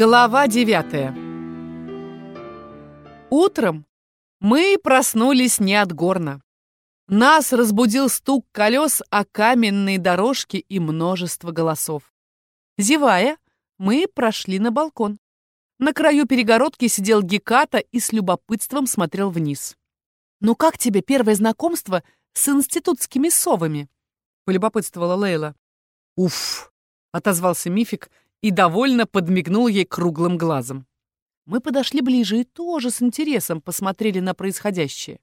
Глава девятая. Утром мы проснулись не от горна. Нас разбудил стук колес о каменные дорожки и множество голосов. Зевая, мы прошли на балкон. На краю перегородки сидел Геката и с любопытством смотрел вниз. «Ну как тебе первое знакомство с институтскими совами?» — полюбопытствовала Лейла. «Уф!» — отозвался Мифик и довольно подмигнул ей круглым глазом. Мы подошли ближе и тоже с интересом посмотрели на происходящее.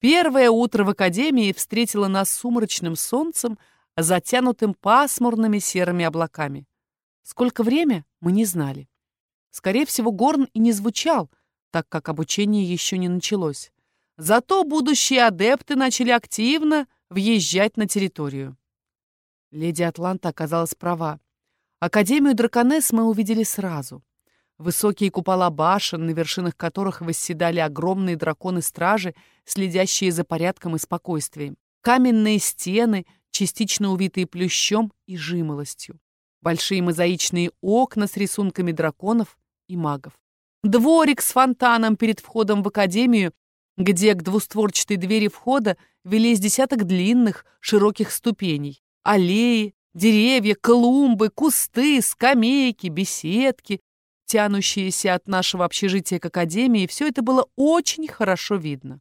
Первое утро в академии встретило нас сумрачным солнцем, затянутым пасмурными серыми облаками. Сколько время, мы не знали. Скорее всего, горн и не звучал, так как обучение еще не началось. Зато будущие адепты начали активно въезжать на территорию. Леди Атланта оказалась права. Академию Драконесс мы увидели сразу. Высокие купола башен, на вершинах которых восседали огромные драконы-стражи, следящие за порядком и спокойствием. Каменные стены, частично увитые плющом и жимолостью. Большие мозаичные окна с рисунками драконов и магов. Дворик с фонтаном перед входом в академию, где к двустворчатой двери входа велись десяток длинных, широких ступеней. Аллеи, Деревья, клумбы, кусты, скамейки, беседки, тянущиеся от нашего общежития к академии, все это было очень хорошо видно.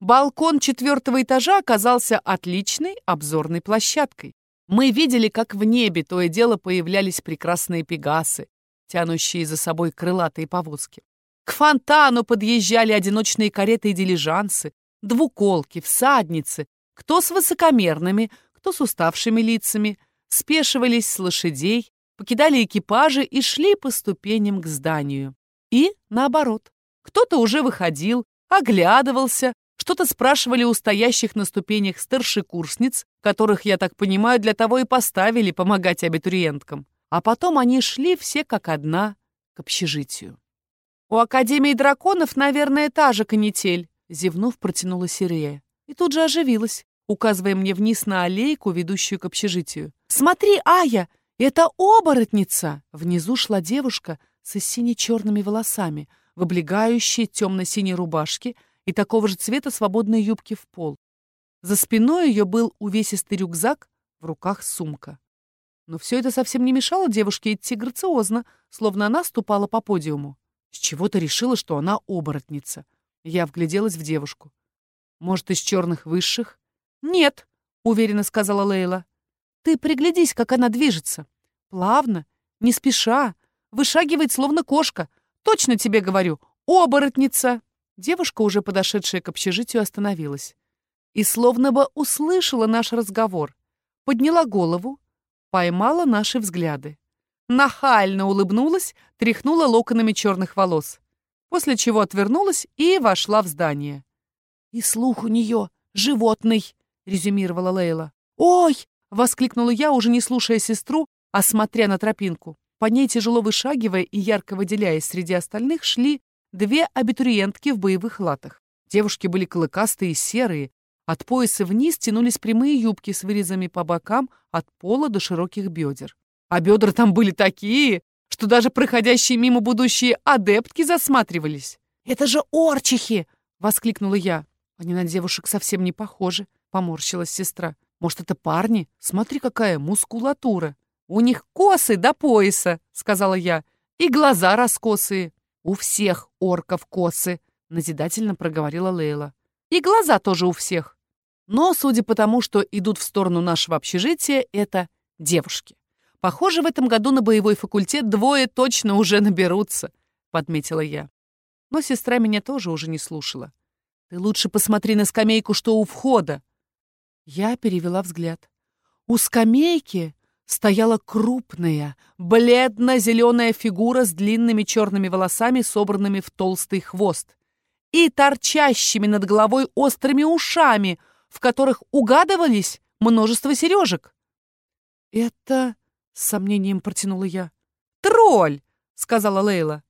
Балкон четвертого этажа оказался отличной обзорной площадкой. Мы видели, как в небе то и дело появлялись прекрасные пегасы, тянущие за собой крылатые повозки. К фонтану подъезжали одиночные кареты и дилижансы, двуколки, всадницы, кто с высокомерными, кто с уставшими лицами, спешивались с лошадей, покидали экипажи и шли по ступеням к зданию. И наоборот. Кто-то уже выходил, оглядывался, что-то спрашивали у стоящих на ступенях старшекурсниц, которых, я так понимаю, для того и поставили помогать абитуриенткам. А потом они шли все как одна к общежитию. «У Академии драконов, наверное, та же канитель», — зевнув, протянула Сирея. И тут же оживилась указывая мне вниз на аллейку, ведущую к общежитию. «Смотри, Ая, это оборотница!» Внизу шла девушка с сине-черными волосами, в облегающей темно-синей рубашке и такого же цвета свободной юбки в пол. За спиной ее был увесистый рюкзак, в руках сумка. Но все это совсем не мешало девушке идти грациозно, словно она ступала по подиуму. С чего-то решила, что она оборотница. Я вгляделась в девушку. Может, из черных высших? «Нет», — уверенно сказала Лейла. «Ты приглядись, как она движется. Плавно, не спеша, вышагивает, словно кошка. Точно тебе говорю, оборотница!» Девушка, уже подошедшая к общежитию, остановилась. И словно бы услышала наш разговор. Подняла голову, поймала наши взгляды. Нахально улыбнулась, тряхнула локонами черных волос. После чего отвернулась и вошла в здание. И слух у нее животный, — резюмировала Лейла. «Ой!» — воскликнула я, уже не слушая сестру, а смотря на тропинку. По ней, тяжело вышагивая и ярко выделяясь среди остальных, шли две абитуриентки в боевых латах. Девушки были клыкастые и серые. От пояса вниз тянулись прямые юбки с вырезами по бокам от пола до широких бедер. А бедра там были такие, что даже проходящие мимо будущие адептки засматривались. «Это же орчихи!» — воскликнула я. Они на девушек совсем не похожи. Поморщилась сестра. Может, это парни? Смотри, какая мускулатура. У них косы до пояса, сказала я. И глаза раскосые. У всех орков косы, назидательно проговорила Лейла. И глаза тоже у всех. Но, судя по тому, что идут в сторону нашего общежития, это девушки. Похоже, в этом году на боевой факультет двое точно уже наберутся, подметила я. Но сестра меня тоже уже не слушала. Ты лучше посмотри на скамейку, что у входа, я перевела взгляд. У скамейки стояла крупная, бледно-зеленая фигура с длинными черными волосами, собранными в толстый хвост, и торчащими над головой острыми ушами, в которых угадывались множество сережек. «Это...» — с сомнением протянула я. «Тролль!» — сказала Лейла.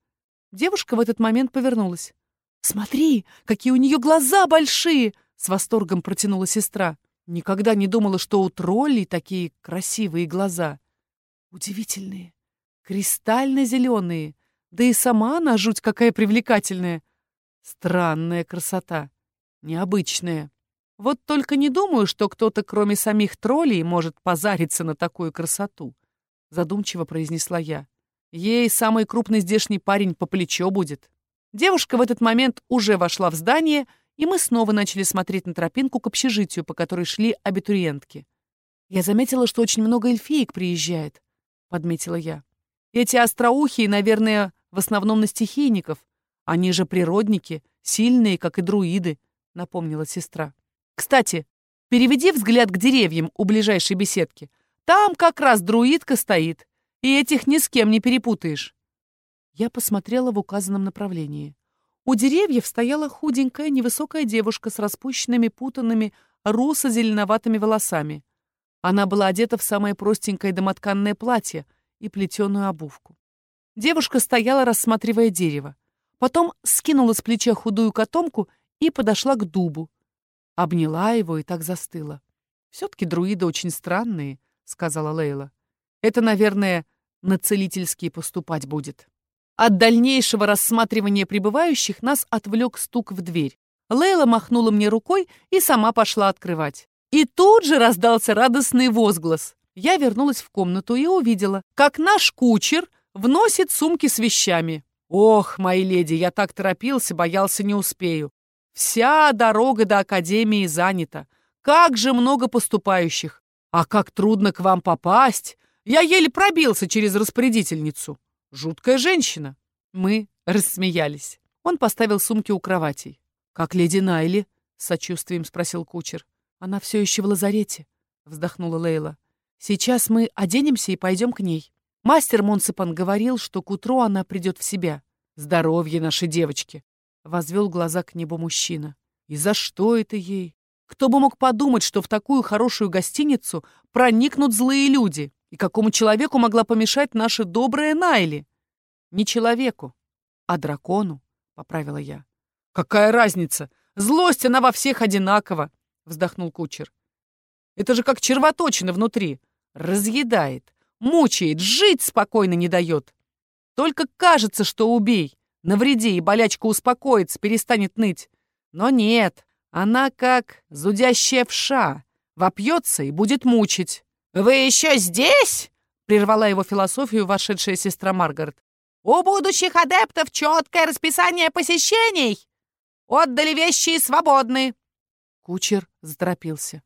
Девушка в этот момент повернулась. «Смотри, какие у нее глаза большие!» — с восторгом протянула сестра. Никогда не думала, что у троллей такие красивые глаза. Удивительные, Кристально-зеленые. Да и сама она жуть какая привлекательная. Странная красота. Необычная. Вот только не думаю, что кто-то, кроме самих троллей, может позариться на такую красоту. Задумчиво произнесла я. Ей самый крупный здешний парень по плечо будет. Девушка в этот момент уже вошла в здание, и мы снова начали смотреть на тропинку к общежитию, по которой шли абитуриентки. «Я заметила, что очень много эльфиек приезжает», — подметила я. «Эти остроухие, наверное, в основном на стихийников. Они же природники, сильные, как и друиды», — напомнила сестра. «Кстати, переведи взгляд к деревьям у ближайшей беседки. Там как раз друидка стоит, и этих ни с кем не перепутаешь». Я посмотрела в указанном направлении. У деревьев стояла худенькая, невысокая девушка с распущенными, путанными, русо-зеленоватыми волосами. Она была одета в самое простенькое домотканное платье и плетеную обувку. Девушка стояла, рассматривая дерево. Потом скинула с плеча худую котомку и подошла к дубу. Обняла его и так застыла. «Все-таки друиды очень странные», — сказала Лейла. «Это, наверное, на целительские поступать будет». От дальнейшего рассматривания прибывающих нас отвлек стук в дверь. Лейла махнула мне рукой и сама пошла открывать. И тут же раздался радостный возглас. Я вернулась в комнату и увидела, как наш кучер вносит сумки с вещами. Ох, мои леди, я так торопился, боялся не успею. Вся дорога до академии занята. Как же много поступающих. А как трудно к вам попасть. Я еле пробился через распорядительницу. Жуткая женщина. Мы рассмеялись. Он поставил сумки у кроватей. «Как леди Найли?» — с сочувствием спросил кучер. «Она все еще в лазарете», — вздохнула Лейла. «Сейчас мы оденемся и пойдем к ней. Мастер Монсепан говорил, что к утру она придет в себя. Здоровье нашей девочки!» — возвел глаза к небу мужчина. «И за что это ей? Кто бы мог подумать, что в такую хорошую гостиницу проникнут злые люди?» И какому человеку могла помешать наша добрая Найли? Не человеку, а дракону, поправила я. Какая разница? Злость она во всех одинакова, вздохнул кучер. Это же как червоточина внутри. Разъедает, мучает, жить спокойно не дает. Только кажется, что убей, навреди, и болячка успокоится, перестанет ныть. Но нет, она как зудящая вша, вопьется и будет мучить. «Вы еще здесь?» — прервала его философию вошедшая сестра Маргарет. «У будущих адептов четкое расписание посещений! Отдали вещи и свободны!» Кучер заторопился.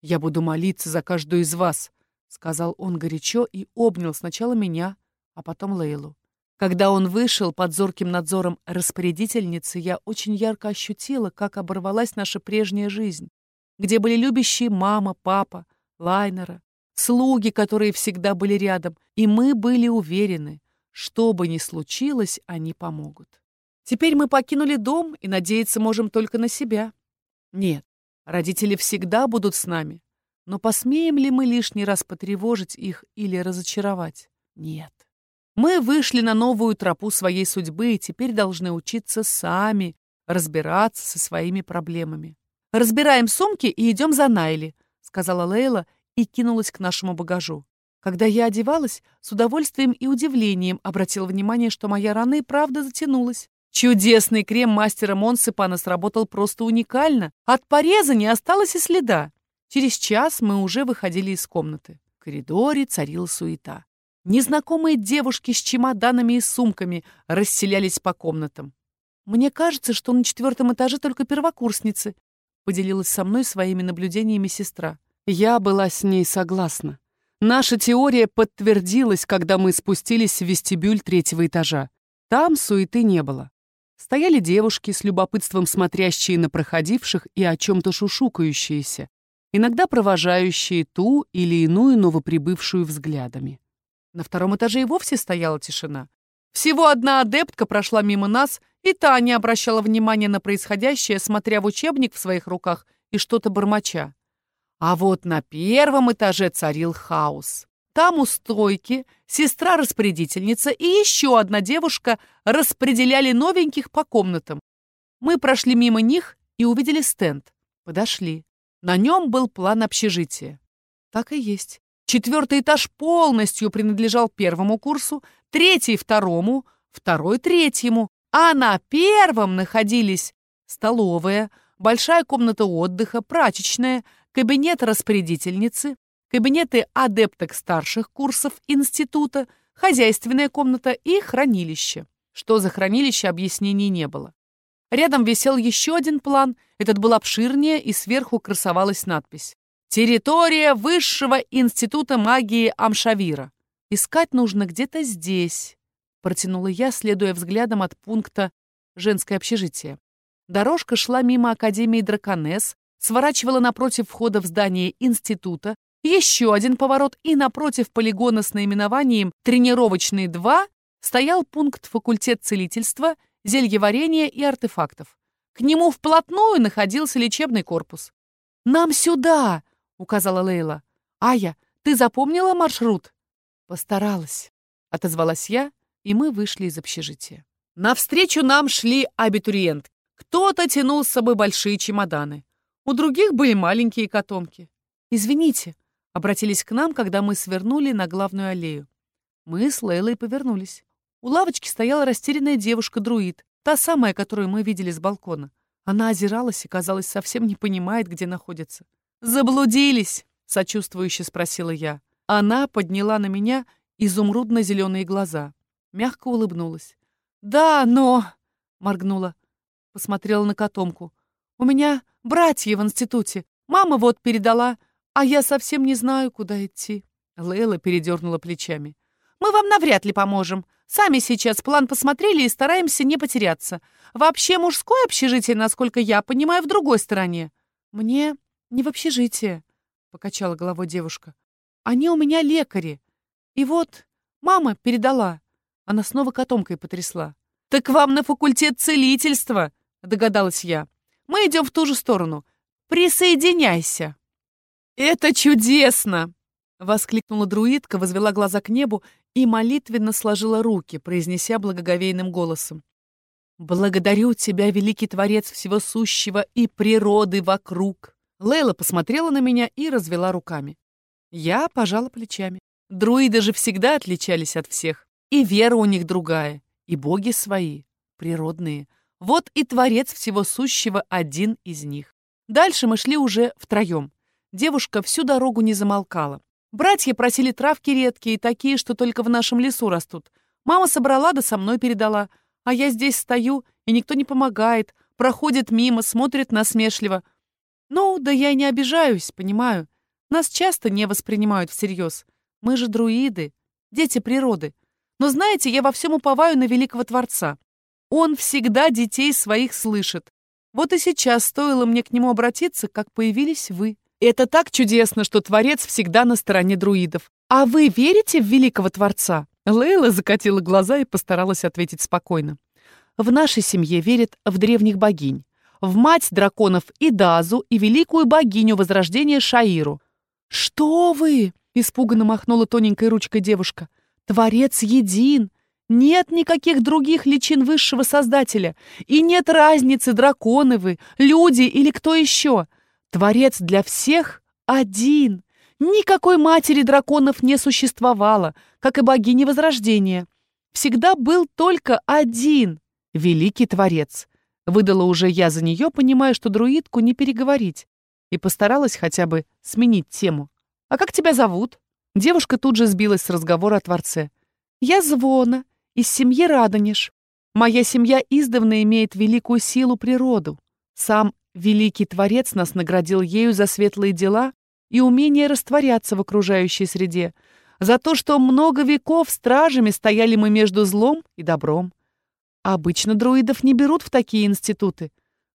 «Я буду молиться за каждую из вас», — сказал он горячо и обнял сначала меня, а потом Лейлу. Когда он вышел под зорким надзором распорядительницы, я очень ярко ощутила, как оборвалась наша прежняя жизнь, где были любящие мама, папа, Лайнера, слуги, которые всегда были рядом, и мы были уверены, что бы ни случилось, они помогут. Теперь мы покинули дом и надеяться можем только на себя. Нет, родители всегда будут с нами, но посмеем ли мы лишний раз потревожить их или разочаровать? Нет. Мы вышли на новую тропу своей судьбы и теперь должны учиться сами разбираться со своими проблемами. «Разбираем сумки и идем за Найли», — сказала Лейла и кинулась к нашему багажу. Когда я одевалась, с удовольствием и удивлением обратила внимание, что моя рана и правда затянулась. Чудесный крем мастера Монсепана сработал просто уникально. От пореза не осталось и следа. Через час мы уже выходили из комнаты. В коридоре царила суета. Незнакомые девушки с чемоданами и сумками расселялись по комнатам. «Мне кажется, что на четвертом этаже только первокурсницы», поделилась со мной своими наблюдениями сестра. Я была с ней согласна. Наша теория подтвердилась, когда мы спустились в вестибюль третьего этажа. Там суеты не было. Стояли девушки, с любопытством смотрящие на проходивших и о чем-то шушукающиеся, иногда провожающие ту или иную новоприбывшую взглядами. На втором этаже и вовсе стояла тишина. Всего одна адептка прошла мимо нас, и та не обращала внимания на происходящее, смотря в учебник в своих руках и что-то бормоча. А вот на первом этаже царил хаос. Там у стойки сестра-распорядительница и еще одна девушка распределяли новеньких по комнатам. Мы прошли мимо них и увидели стенд. Подошли. На нем был план общежития. Так и есть. Четвертый этаж полностью принадлежал первому курсу, третий — второму, второй — третьему, а на первом находились столовая, большая комната отдыха, прачечная, кабинет распорядительницы, кабинеты адепток старших курсов института, хозяйственная комната и хранилище. Что за хранилище, объяснений не было. Рядом висел еще один план, этот был обширнее, и сверху красовалась надпись «Территория Высшего института магии Амшавира». «Искать нужно где-то здесь», — протянула я, следуя взглядом от пункта «Женское общежитие». Дорожка шла мимо Академии Драконес, сворачивала напротив входа в здание института, еще один поворот, и напротив полигона с наименованием «Тренировочный 2» стоял пункт факультет целительства, зельеварения и артефактов. К нему вплотную находился лечебный корпус. «Нам сюда!» — указала Лейла. «Ая, ты запомнила маршрут?» «Постаралась», — отозвалась я, и мы вышли из общежития. Навстречу нам шли абитуриентки. Кто-то тянул с собой большие чемоданы. У других были маленькие котомки. «Извините», — обратились к нам, когда мы свернули на главную аллею. Мы с Лейлой повернулись. У лавочки стояла растерянная девушка-друид, та самая, которую мы видели с балкона. Она озиралась и, казалось, совсем не понимает, где находится. «Заблудились?» — сочувствующе спросила я. Она подняла на меня изумрудно-зеленые глаза. Мягко улыбнулась. «Да, но...» — моргнула. Посмотрела на котомку. «У меня братья в институте. Мама вот передала, а я совсем не знаю, куда идти». Лейла передернула плечами. «Мы вам навряд ли поможем. Сами сейчас план посмотрели и стараемся не потеряться. Вообще мужское общежитие, насколько я понимаю, в другой стороне. Мне не в общежитие, покачала головой девушка. Они у меня лекари. И вот мама передала. Она снова котомкой потрясла. Так вам на факультет целительства, догадалась я. Мы идем в ту же сторону. Присоединяйся. Это чудесно! Воскликнула друидка, возвела глаза к небу и молитвенно сложила руки, произнеся благоговейным голосом. «Благодарю тебя, великий Творец всего сущего и природы вокруг!» Лейла посмотрела на меня и развела руками. Я пожала плечами. Друиды же всегда отличались от всех. И вера у них другая, и боги свои, природные. Вот и Творец всего сущего один из них. Дальше мы шли уже втроем. Девушка всю дорогу не замолкала. Братья просили травки редкие, такие, что только в нашем лесу растут. Мама собрала да со мной передала. А я здесь стою, и никто не помогает. Проходит мимо, смотрит насмешливо. Ну, да я и не обижаюсь, понимаю. Нас часто не воспринимают всерьез. Мы же друиды, дети природы. Но знаете, я во всем уповаю на великого Творца. Он всегда детей своих слышит. Вот и сейчас стоило мне к нему обратиться, как появились вы. Это так чудесно, что Творец всегда на стороне друидов. А вы верите в великого Творца? Лейла закатила глаза и постаралась ответить спокойно. В нашей семье верят в древних богинь. В мать драконов Идазу и великую богиню Возрождения Шаиру. «Что вы?» — испуганно махнула тоненькой ручкой девушка. «Творец един. Нет никаких других личин высшего Создателя. И нет разницы, драконы вы, люди или кто еще. Творец для всех один. Никакой матери драконов не существовало, как и богини Возрождения. Всегда был только один — Великий Творец. Выдала уже я за нее, понимая, что друидку не переговорить. И постаралась хотя бы сменить тему. «А как тебя зовут?» Девушка тут же сбилась с разговора о Творце. «Я Звона, из семьи Радонеж. Моя семья издавна имеет великую силу природу. Сам Великий Творец нас наградил ею за светлые дела и умение растворяться в окружающей среде, за то, что много веков стражами стояли мы между злом и добром. Обычно друидов не берут в такие институты.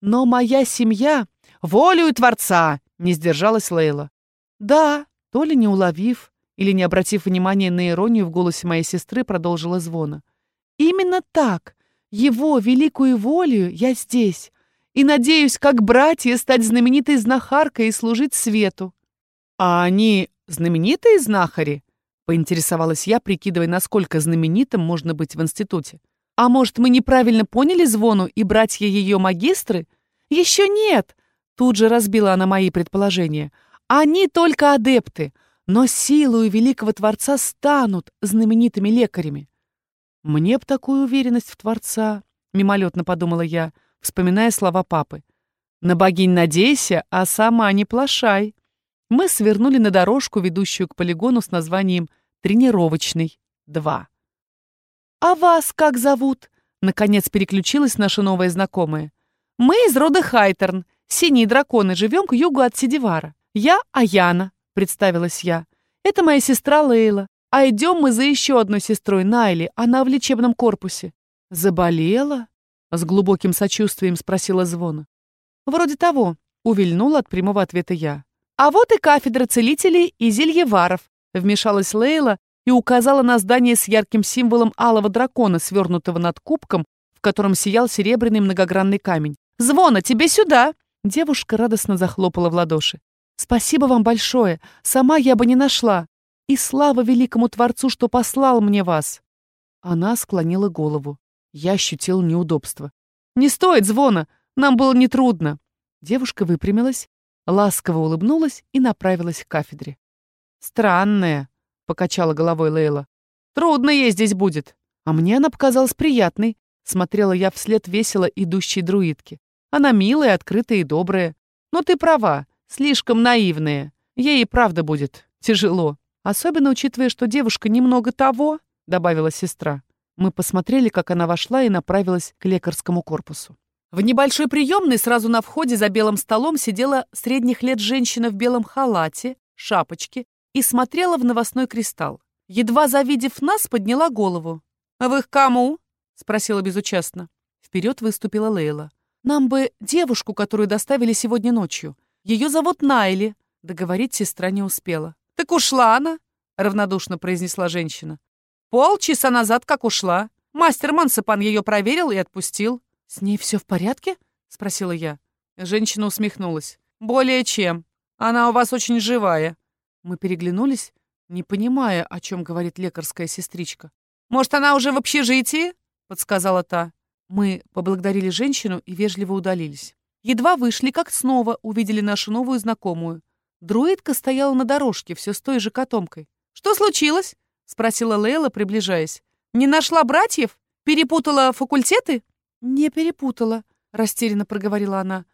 Но моя семья... Волею Творца! Не сдержалась Лейла. Да, то ли не уловив, или не обратив внимания на иронию в голосе моей сестры, продолжила звона. Именно так, его великую волею я здесь, и надеюсь, как братья, стать знаменитой знахаркой и служить свету». «А они знаменитые знахари?» — поинтересовалась я, прикидывая, насколько знаменитым можно быть в институте. «А может, мы неправильно поняли звону, и братья ее магистры?» «Еще нет!» — тут же разбила она мои предположения. «Они только адепты, но силою великого Творца станут знаменитыми лекарями. Мне б такую уверенность в Творца, мимолетно подумала я, вспоминая слова папы. На богинь надейся, а сама не плашай. Мы свернули на дорожку, ведущую к полигону с названием «Тренировочный 2». «А вас как зовут?» Наконец переключилась наша новая знакомая. «Мы из рода Хайтерн, синие драконы, живем к югу от Сидивара. Я Аяна», — представилась я. «Это моя сестра Лейла. А идем мы за еще одной сестрой Найли, она в лечебном корпусе». «Заболела?» — с глубоким сочувствием спросила Звона. «Вроде того», — увильнула от прямого ответа я. «А вот и кафедра целителей и зельеваров», — вмешалась Лейла и указала на здание с ярким символом алого дракона, свернутого над кубком, в котором сиял серебряный многогранный камень. «Звона, тебе сюда!» Девушка радостно захлопала в ладоши. «Спасибо вам большое. Сама я бы не нашла. И слава великому Творцу, что послал мне вас!» Она склонила голову. Я ощутил неудобство. «Не стоит звона! Нам было нетрудно!» Девушка выпрямилась, ласково улыбнулась и направилась к кафедре. «Странная», — покачала головой Лейла. «Трудно ей здесь будет». А мне она показалась приятной, смотрела я вслед весело идущей друидки. Она милая, открытая и добрая. Но ты права, слишком наивная. Ей и правда будет тяжело. Особенно учитывая, что девушка немного того, добавила сестра. Мы посмотрели, как она вошла и направилась к лекарскому корпусу. В небольшой приемной сразу на входе за белым столом сидела средних лет женщина в белом халате, шапочке и смотрела в новостной кристалл. Едва завидев нас, подняла голову. «А вы к кому?» — спросила безучастно. Вперед выступила Лейла. «Нам бы девушку, которую доставили сегодня ночью. Ее зовут Найли». Договорить сестра не успела. «Так ушла она», — равнодушно произнесла женщина. «Полчаса назад как ушла. Мастер Мансепан ее проверил и отпустил». «С ней все в порядке?» — спросила я. Женщина усмехнулась. «Более чем. Она у вас очень живая. Мы переглянулись, не понимая, о чем говорит лекарская сестричка. «Может, она уже в общежитии?» — подсказала та. Мы поблагодарили женщину и вежливо удалились. Едва вышли, как снова увидели нашу новую знакомую. Друидка стояла на дорожке, все с той же котомкой. «Что случилось?» — спросила Лейла, приближаясь. «Не нашла братьев? Перепутала факультеты?» «Не перепутала», — растерянно проговорила она.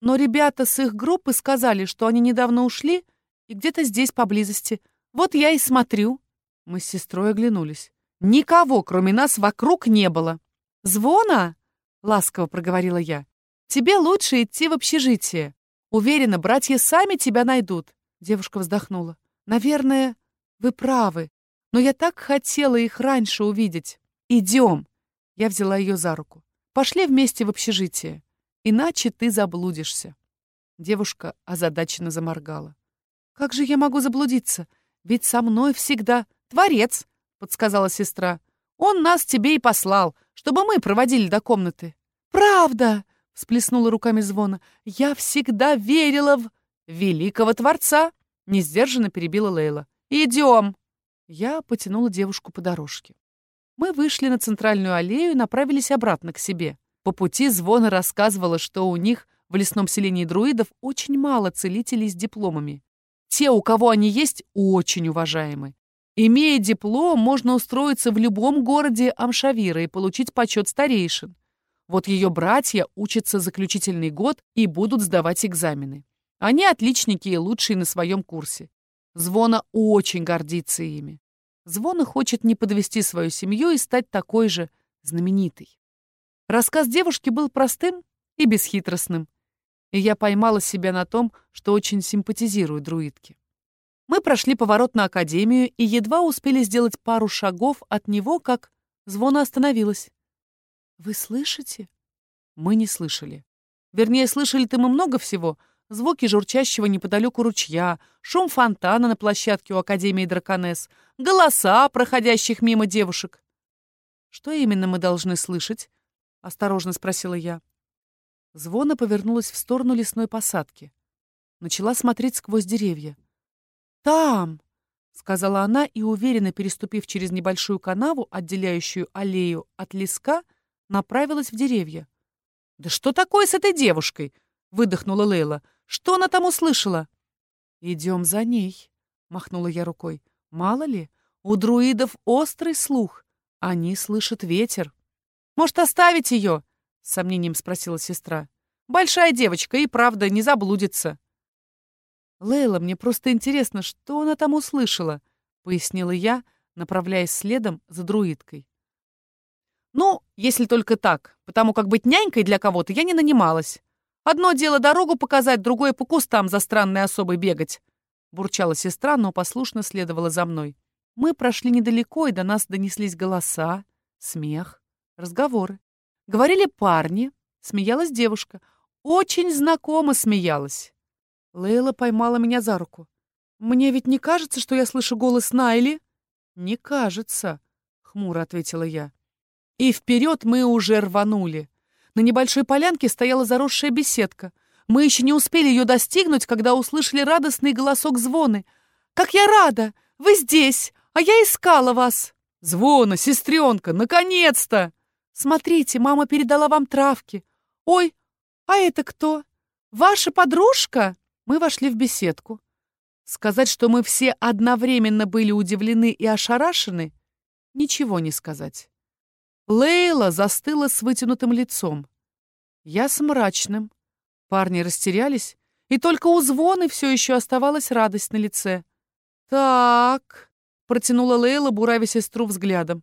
«Но ребята с их группы сказали, что они недавно ушли и где-то здесь поблизости. Вот я и смотрю». Мы с сестрой оглянулись. Никого, кроме нас, вокруг не было. «Звона?» — ласково проговорила я. «Тебе лучше идти в общежитие. Уверена, братья сами тебя найдут». Девушка вздохнула. «Наверное, вы правы, но я так хотела их раньше увидеть. Идем!» Я взяла ее за руку. «Пошли вместе в общежитие, иначе ты заблудишься». Девушка озадаченно заморгала. Как же я могу заблудиться? Ведь со мной всегда Творец, подсказала сестра. Он нас тебе и послал, чтобы мы проводили до комнаты. Правда, всплеснула руками Звона. Я всегда верила в великого Творца, несдержанно перебила Лейла. Идем. Я потянула девушку по дорожке. Мы вышли на центральную аллею и направились обратно к себе. По пути Звона рассказывала, что у них в лесном селении друидов очень мало целителей с дипломами. Те, у кого они есть, очень уважаемы. Имея диплом, можно устроиться в любом городе Амшавира и получить почет старейшин. Вот ее братья учатся заключительный год и будут сдавать экзамены. Они отличники и лучшие на своем курсе. Звона очень гордится ими. Звона хочет не подвести свою семью и стать такой же знаменитой. Рассказ девушки был простым и бесхитростным и я поймала себя на том, что очень симпатизирую друидке. Мы прошли поворот на Академию и едва успели сделать пару шагов от него, как звона остановилась. «Вы слышите?» Мы не слышали. Вернее, слышали-то мы много всего. Звуки журчащего неподалеку ручья, шум фонтана на площадке у Академии Драконесс, голоса проходящих мимо девушек. «Что именно мы должны слышать?» — осторожно спросила я. Звона повернулась в сторону лесной посадки. Начала смотреть сквозь деревья. «Там!» — сказала она и, уверенно переступив через небольшую канаву, отделяющую аллею от леска, направилась в деревья. «Да что такое с этой девушкой?» — выдохнула Лейла. «Что она там услышала?» «Идем за ней», — махнула я рукой. Мало ли, у друидов острый слух. Они слышат ветер. Может, оставить ее? С сомнением спросила сестра. Большая девочка и правда не заблудится. Лейла, мне просто интересно, что она там услышала, пояснила я, направляясь следом за друидкой. Ну, если только так, потому как быть нянькой для кого-то я не нанималась. Одно дело дорогу показать, другое по кустам за странной особой бегать. Бурчала сестра, но послушно следовала за мной. Мы прошли недалеко, и до нас донеслись голоса, смех, разговоры. Говорили парни, смеялась девушка. Очень знакомо смеялась. Лейла поймала меня за руку. «Мне ведь не кажется, что я слышу голос Найли?» «Не кажется», — хмуро ответила я. И вперед мы уже рванули. На небольшой полянке стояла заросшая беседка. Мы еще не успели ее достигнуть, когда услышали радостный голосок звоны. «Как я рада! Вы здесь! А я искала вас!» «Звона, сестренка, наконец-то!» «Смотрите, мама передала вам травки. Ой, а это кто? Ваша подружка?» Мы вошли в беседку. Сказать, что мы все одновременно были удивлены и ошарашены, ничего не сказать. Лейла застыла с вытянутым лицом. Я с мрачным. Парни растерялись, и только у звоны все еще оставалась радость на лице. «Так», — протянула Лейла, буравя сестру взглядом.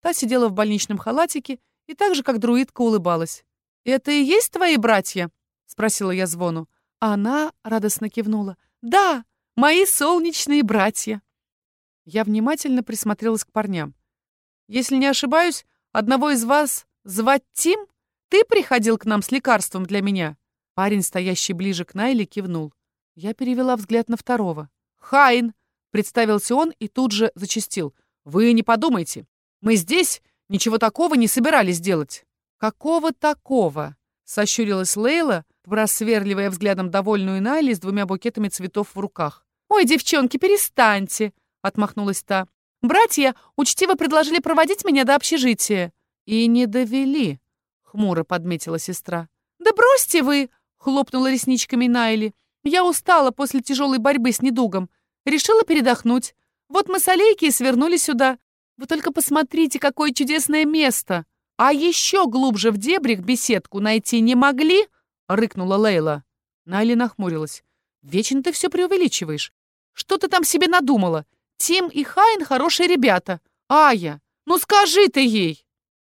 Та сидела в больничном халатике и так же, как друидка, улыбалась. «Это и есть твои братья?» — спросила я звону. Она радостно кивнула. «Да, мои солнечные братья!» Я внимательно присмотрелась к парням. «Если не ошибаюсь, одного из вас звать Тим? Ты приходил к нам с лекарством для меня?» Парень, стоящий ближе к Найле, кивнул. Я перевела взгляд на второго. «Хайн!» — представился он и тут же зачастил. «Вы не подумайте. Мы здесь ничего такого не собирались делать». «Какого такого?» — сощурилась Лейла, просверливая взглядом довольную Найли с двумя букетами цветов в руках. «Ой, девчонки, перестаньте!» — отмахнулась та. «Братья учтиво предложили проводить меня до общежития». «И не довели», — хмуро подметила сестра. «Да бросьте вы!» — хлопнула ресничками Найли. «Я устала после тяжелой борьбы с недугом. Решила передохнуть. Вот мы с Алейки и свернули сюда. Вы только посмотрите, какое чудесное место! А еще глубже в дебрях беседку найти не могли?» — рыкнула Лейла. Найли нахмурилась. «Вечно ты все преувеличиваешь. Что ты там себе надумала? Тим и Хайн хорошие ребята. Ая, ну скажи ты ей!»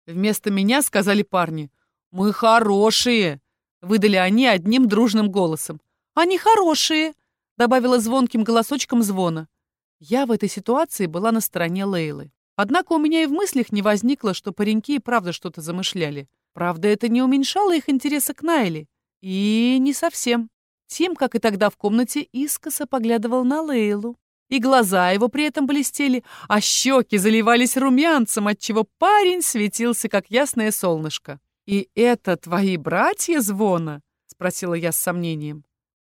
Вместо меня сказали парни. «Мы хорошие!» — выдали они одним дружным голосом. «Они хорошие!» — добавила звонким голосочком звона. Я в этой ситуации была на стороне Лейлы. Однако у меня и в мыслях не возникло, что пареньки и правда что-то замышляли. Правда, это не уменьшало их интереса к Найли. И не совсем. Тим, как и тогда в комнате, искоса поглядывал на Лейлу. И глаза его при этом блестели, а щеки заливались румянцем, отчего парень светился, как ясное солнышко. «И это твои братья Звона?» — спросила я с сомнением.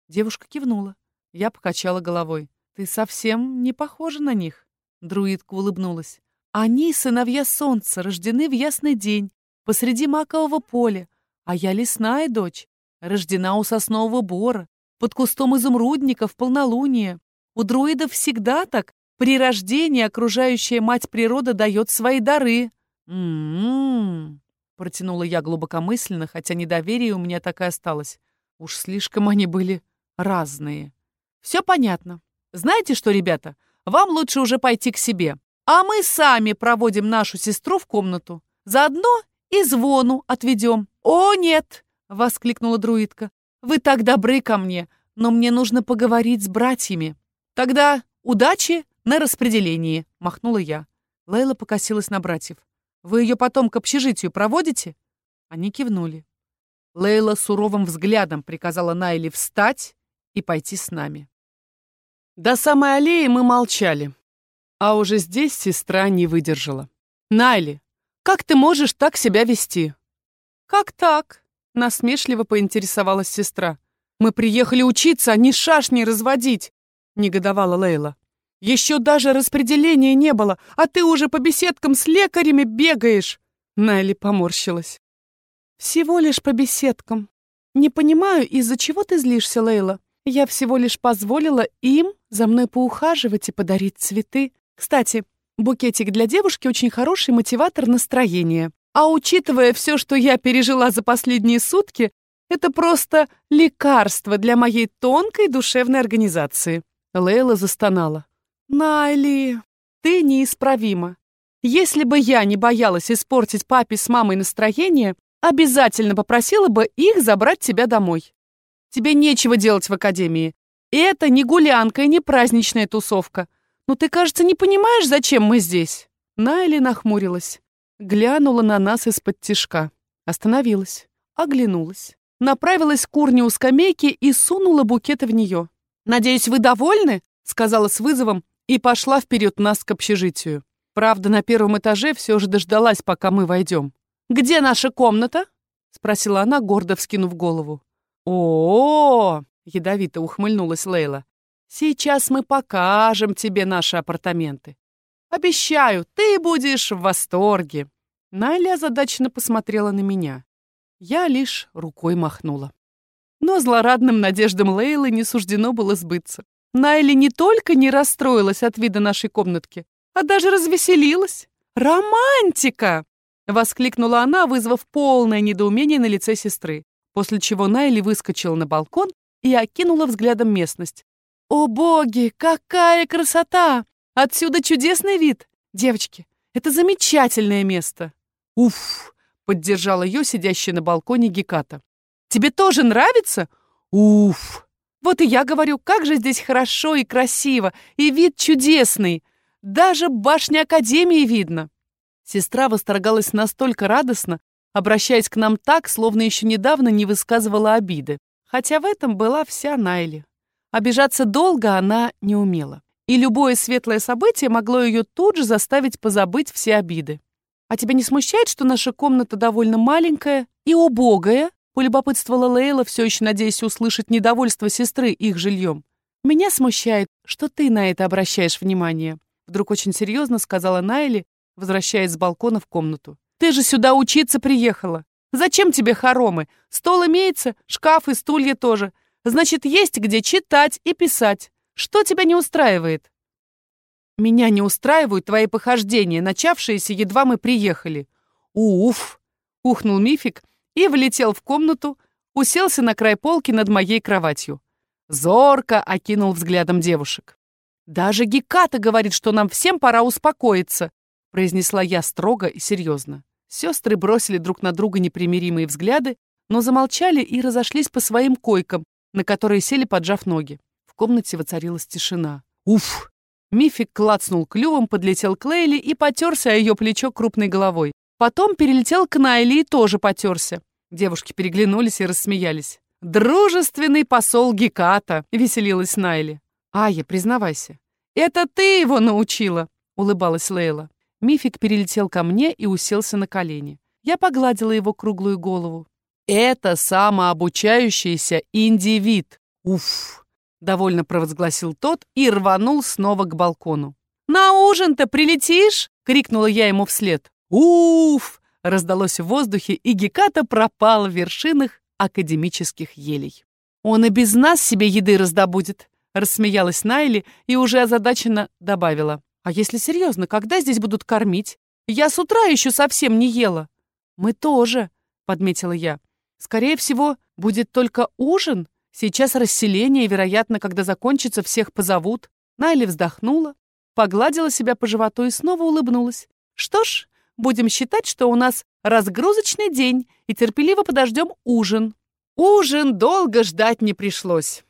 Девушка кивнула. Я покачала головой. «Ты совсем не похожа на них?» Друидка улыбнулась. «Они, сыновья солнца, рождены в ясный день, посреди макового поля, а я лесная дочь, Рождена у соснового бора, под кустом изумрудника в полнолуние. У друидов всегда так. При рождении окружающая мать природа дает свои дары. «М-м-м», протянула я глубокомысленно, хотя недоверие у меня так и осталось. Уж слишком они были разные. Все понятно. Знаете что, ребята, вам лучше уже пойти к себе. А мы сами проводим нашу сестру в комнату. Заодно и звону отведем. О, нет, — воскликнула друидка. «Вы так добры ко мне, но мне нужно поговорить с братьями». «Тогда удачи на распределении», — махнула я. Лейла покосилась на братьев. «Вы ее потом к общежитию проводите?» Они кивнули. Лейла суровым взглядом приказала Найли встать и пойти с нами. До самой аллеи мы молчали. А уже здесь сестра не выдержала. «Найли, как ты можешь так себя вести?» «Как так?» Насмешливо поинтересовалась сестра. «Мы приехали учиться, а не шашни разводить!» Негодовала Лейла. «Еще даже распределения не было, а ты уже по беседкам с лекарями бегаешь!» Найли поморщилась. «Всего лишь по беседкам. Не понимаю, из-за чего ты злишься, Лейла. Я всего лишь позволила им за мной поухаживать и подарить цветы. Кстати, букетик для девушки очень хороший мотиватор настроения. А учитывая все, что я пережила за последние сутки, это просто лекарство для моей тонкой душевной организации. Лейла застонала. Найли, ты неисправима. Если бы я не боялась испортить папе с мамой настроение, обязательно попросила бы их забрать тебя домой. Тебе нечего делать в академии. И это не гулянка и не праздничная тусовка. Но ты, кажется, не понимаешь, зачем мы здесь. Найли нахмурилась. Глянула на нас из-под тишка. Остановилась. Оглянулась. Направилась к урне у скамейки и сунула букеты в нее. «Надеюсь, вы довольны?» — сказала с вызовом и пошла вперед нас к общежитию. Правда, на первом этаже все же дождалась, пока мы войдем. «Где наша комната?» — спросила она, гордо вскинув голову. о, -о, -о ядовито ухмыльнулась Лейла. «Сейчас мы покажем тебе наши апартаменты. Обещаю, ты будешь в восторге». Найля озадаченно посмотрела на меня. Я лишь рукой махнула. Но злорадным надеждам Лейлы не суждено было сбыться. Найли не только не расстроилась от вида нашей комнатки, а даже развеселилась. «Романтика!» — воскликнула она, вызвав полное недоумение на лице сестры, после чего Найли выскочила на балкон и окинула взглядом местность. «О боги, какая красота! Отсюда чудесный вид! Девочки, это замечательное место!» «Уф!» — поддержала ее сидящая на балконе Геката. «Тебе тоже нравится?» «Уф!» «Вот и я говорю, как же здесь хорошо и красиво, и вид чудесный!» Даже башня Академии видно. Сестра восторгалась настолько радостно, обращаясь к нам так, словно еще недавно не высказывала обиды. Хотя в этом была вся Найли. Обижаться долго она не умела. И любое светлое событие могло ее тут же заставить позабыть все обиды. «А тебя не смущает, что наша комната довольно маленькая и убогая?» Полюбопытствовала Лейла, все еще надеясь услышать недовольство сестры их жильем. «Меня смущает, что ты на это обращаешь внимание. Вдруг очень серьезно сказала Найли, возвращаясь с балкона в комнату. «Ты же сюда учиться приехала. Зачем тебе хоромы? Стол имеется, шкаф и стулья тоже. Значит, есть где читать и писать. Что тебя не устраивает?» «Меня не устраивают твои похождения, начавшиеся, едва мы приехали». «Уф!» — ухнул Мифик и влетел в комнату, уселся на край полки над моей кроватью. Зорко окинул взглядом девушек. «Даже Геката говорит, что нам всем пора успокоиться», произнесла я строго и серьезно. Сестры бросили друг на друга непримиримые взгляды, но замолчали и разошлись по своим койкам, на которые сели, поджав ноги. В комнате воцарилась тишина. «Уф!» Мифик клацнул клювом, подлетел к Лейли и потерся о ее плечо крупной головой. Потом перелетел к Найли и тоже потерся. Девушки переглянулись и рассмеялись. «Дружественный посол Геката!» — веселилась Найли. «Ая, признавайся, это ты его научила!» — улыбалась Лейла. Мифик перелетел ко мне и уселся на колени. Я погладила его круглую голову. «Это самообучающийся индивид!» «Уф!» — довольно провозгласил тот и рванул снова к балкону. «На ужин-то прилетишь?» — крикнула я ему вслед. «Уф!» — раздалось в воздухе, и Геката пропал в вершинах академических елей. «Он и без нас себе еды раздобудет», Рассмеялась Найли и уже озадаченно добавила. «А если серьезно, когда здесь будут кормить? Я с утра еще совсем не ела». «Мы тоже», — подметила я. «Скорее всего, будет только ужин. Сейчас расселение, вероятно, когда закончится, всех позовут». Найли вздохнула, погладила себя по животу и снова улыбнулась. «Что ж, будем считать, что у нас разгрузочный день, и терпеливо подождем ужин». Ужин долго ждать не пришлось.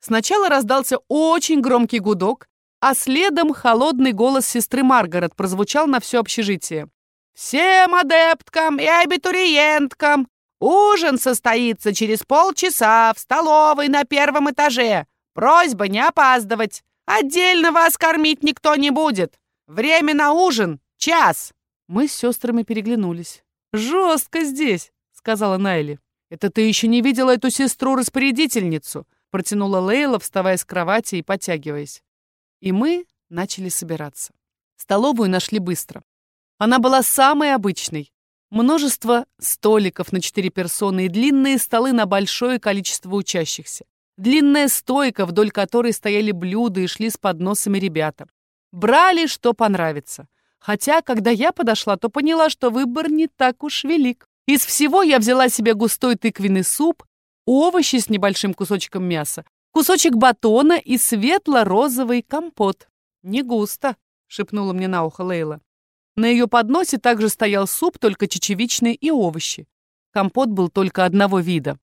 Сначала раздался очень громкий гудок, а следом холодный голос сестры Маргарет прозвучал на все общежитие. «Всем адепткам и абитуриенткам ужин состоится через полчаса в столовой на первом этаже. Просьба не опаздывать. Отдельно вас кормить никто не будет. Время на ужин — час». Мы с сестрами переглянулись. «Жестко здесь», — сказала Найли. «Это ты еще не видела эту сестру-распорядительницу протянула Лейла, вставая с кровати и подтягиваясь. И мы начали собираться. Столовую нашли быстро. Она была самой обычной. Множество столиков на четыре персоны и длинные столы на большое количество учащихся. Длинная стойка, вдоль которой стояли блюда и шли с подносами ребята. Брали, что понравится. Хотя, когда я подошла, то поняла, что выбор не так уж велик. Из всего я взяла себе густой тыквенный суп, овощи с небольшим кусочком мяса, кусочек батона и светло-розовый компот. «Не густо», — шепнула мне на ухо Лейла. На ее подносе также стоял суп, только чечевичный и овощи. Компот был только одного вида.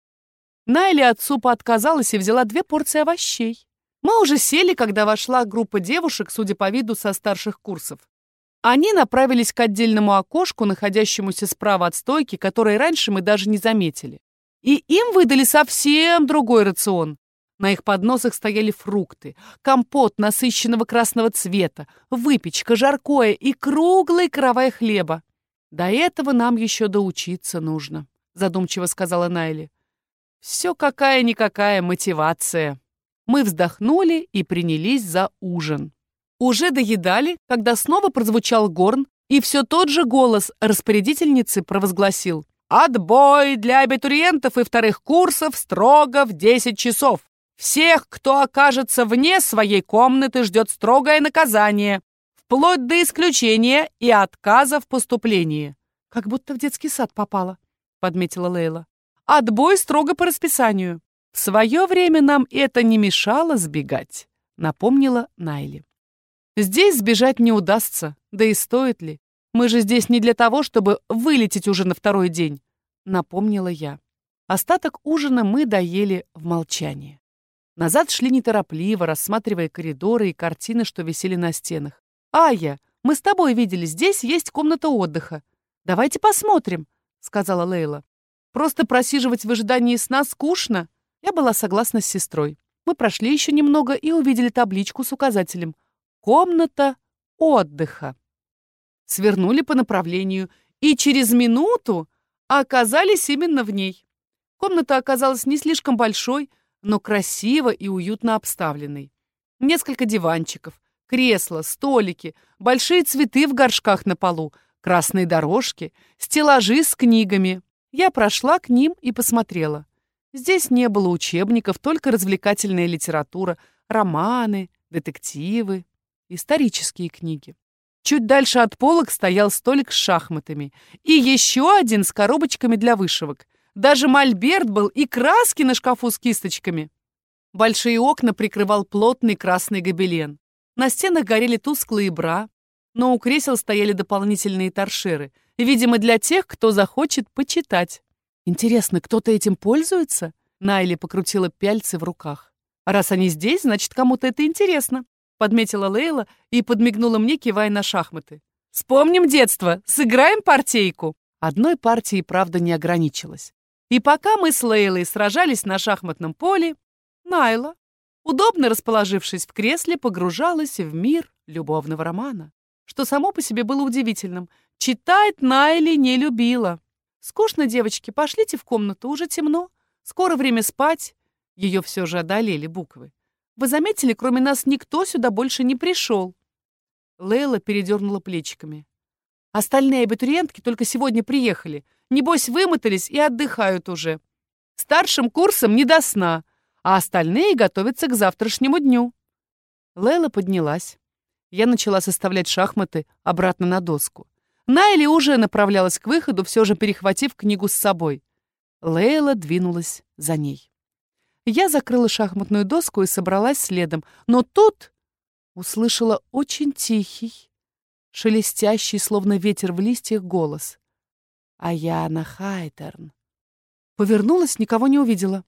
Найли от супа отказалась и взяла две порции овощей. Мы уже сели, когда вошла группа девушек, судя по виду, со старших курсов. Они направились к отдельному окошку, находящемуся справа от стойки, которое раньше мы даже не заметили. И им выдали совсем другой рацион. На их подносах стояли фрукты, компот насыщенного красного цвета, выпечка, жаркое и круглый каравай хлеба. До этого нам еще доучиться нужно, задумчиво сказала Найли. Все какая-никакая мотивация. Мы вздохнули и принялись за ужин. Уже доедали, когда снова прозвучал горн, и все тот же голос распорядительницы провозгласил «Отбой для абитуриентов и вторых курсов строго в 10 часов. Всех, кто окажется вне своей комнаты, ждет строгое наказание, вплоть до исключения и отказа в поступлении». «Как будто в детский сад попала», — подметила Лейла. «Отбой строго по расписанию. В свое время нам это не мешало сбегать», — напомнила Найли. Здесь сбежать не удастся, да и стоит ли. Мы же здесь не для того, чтобы вылететь уже на второй день, напомнила я. Остаток ужина мы доели в молчании. Назад шли неторопливо, рассматривая коридоры и картины, что висели на стенах. «Ая, мы с тобой видели, здесь есть комната отдыха. Давайте посмотрим», — сказала Лейла. «Просто просиживать в ожидании сна скучно». Я была согласна с сестрой. Мы прошли еще немного и увидели табличку с указателем Комната отдыха. Свернули по направлению и через минуту оказались именно в ней. Комната оказалась не слишком большой, но красиво и уютно обставленной. Несколько диванчиков, кресла, столики, большие цветы в горшках на полу, красные дорожки, стеллажи с книгами. Я прошла к ним и посмотрела. Здесь не было учебников, только развлекательная литература, романы, детективы исторические книги. Чуть дальше от полок стоял столик с шахматами и еще один с коробочками для вышивок. Даже мольберт был и краски на шкафу с кисточками. Большие окна прикрывал плотный красный гобелен. На стенах горели тусклые бра, но у кресел стояли дополнительные торшеры, видимо, для тех, кто захочет почитать. Интересно, кто-то этим пользуется? Найли покрутила пяльцы в руках. раз они здесь, значит, кому-то это интересно подметила Лейла и подмигнула мне, кивая на шахматы. «Вспомним детство, сыграем партейку». Одной партии, правда, не ограничилась. И пока мы с Лейлой сражались на шахматном поле, Найла, удобно расположившись в кресле, погружалась в мир любовного романа, что само по себе было удивительным. Читать Найли не любила. «Скучно, девочки, пошлите в комнату, уже темно. Скоро время спать». Ее все же одолели буквы. Вы заметили, кроме нас никто сюда больше не пришел?» Лейла передернула плечиками. «Остальные абитуриентки только сегодня приехали. Небось, вымотались и отдыхают уже. Старшим курсом не до сна, а остальные готовятся к завтрашнему дню». Лейла поднялась. Я начала составлять шахматы обратно на доску. Найли уже направлялась к выходу, все же перехватив книгу с собой. Лейла двинулась за ней. Я закрыла шахматную доску и собралась следом. Но тут услышала очень тихий, шелестящий, словно ветер в листьях, голос. «Аяна Хайтерн». Повернулась, никого не увидела.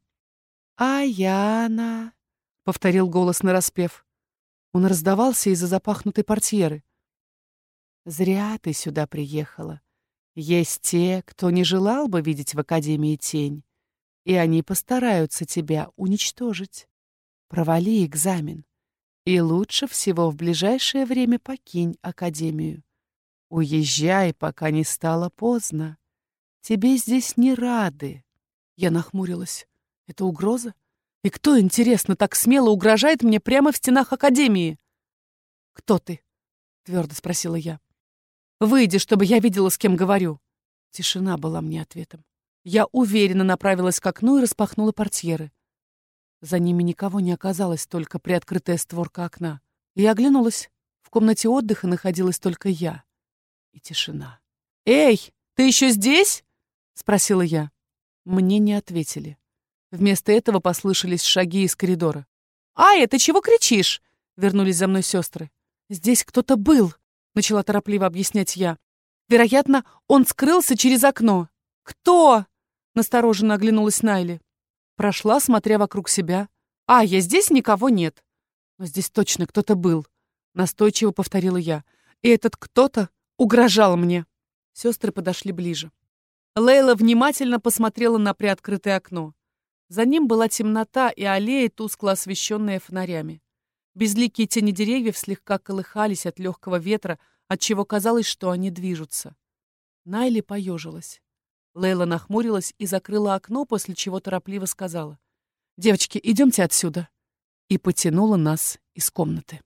«Аяна», — повторил голос нараспев. Он раздавался из-за запахнутой портьеры. «Зря ты сюда приехала. Есть те, кто не желал бы видеть в Академии тень и они постараются тебя уничтожить. Провали экзамен. И лучше всего в ближайшее время покинь Академию. Уезжай, пока не стало поздно. Тебе здесь не рады. Я нахмурилась. Это угроза? И кто, интересно, так смело угрожает мне прямо в стенах Академии? «Кто ты?» — твердо спросила я. «Выйди, чтобы я видела, с кем говорю». Тишина была мне ответом. Я уверенно направилась к окну и распахнула портьеры. За ними никого не оказалось, только приоткрытая створка окна. Я оглянулась. В комнате отдыха находилась только я. И тишина. «Эй, ты еще здесь?» — спросила я. Мне не ответили. Вместо этого послышались шаги из коридора. «Ая, ты чего кричишь?» — вернулись за мной сестры. «Здесь кто-то был», — начала торопливо объяснять я. «Вероятно, он скрылся через окно». «Кто?» — настороженно оглянулась Найли. Прошла, смотря вокруг себя. «А, я здесь никого нет». «Но здесь точно кто-то был», — настойчиво повторила я. «И этот кто-то угрожал мне». Сестры подошли ближе. Лейла внимательно посмотрела на приоткрытое окно. За ним была темнота и аллея, тускло освещенная фонарями. Безликие тени деревьев слегка колыхались от легкого ветра, отчего казалось, что они движутся. Найли поежилась. Лейла нахмурилась и закрыла окно, после чего торопливо сказала. «Девочки, идемте отсюда!» и потянула нас из комнаты.